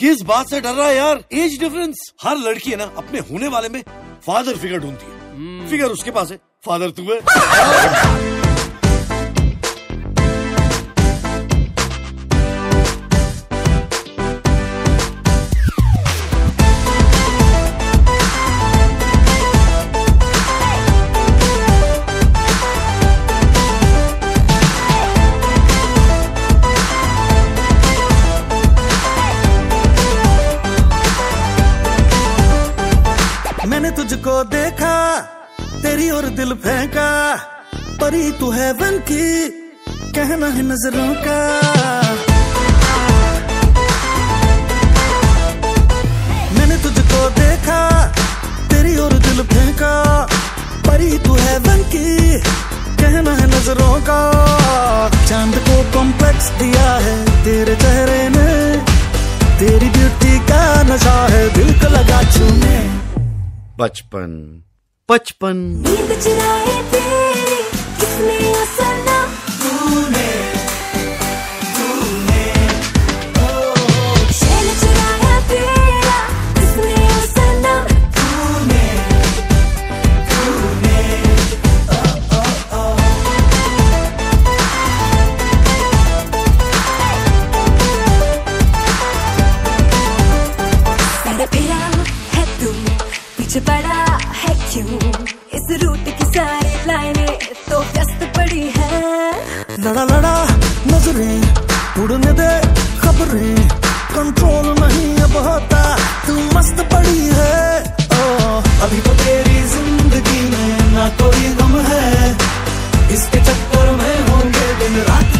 किस बात से डर रहा है यार? एज डिफरेंस हर लड़की है ना अपने होने वाले में फादर फिगर ढूंढती है। फिगर उसके पास है। फादर तू है। मैंने तुझको देखा, तेरी और दिल फेंका, परी तू है वन की, कहना है नज़रों का। मैंने तुझको देखा, तेरी और दिल फेंका, परी तू है वन की, कहना है नज़रों का। चाँद को कॉम्प्लेक्स दिया बचपन बचपन। पड़ा है क्यों? इस रूट की सारी लाइनें तो व्यस्त पड़ी है। लड़ा लड़ा नज़रें उड़ने दे खबरें। कंट्रोल नहीं अब होता तू मस्त पड़ी है। ओ, अभी तो तेरी ज़िंदगी में ना कोई गम है। इसके चक्कर में होंगे दिन रात।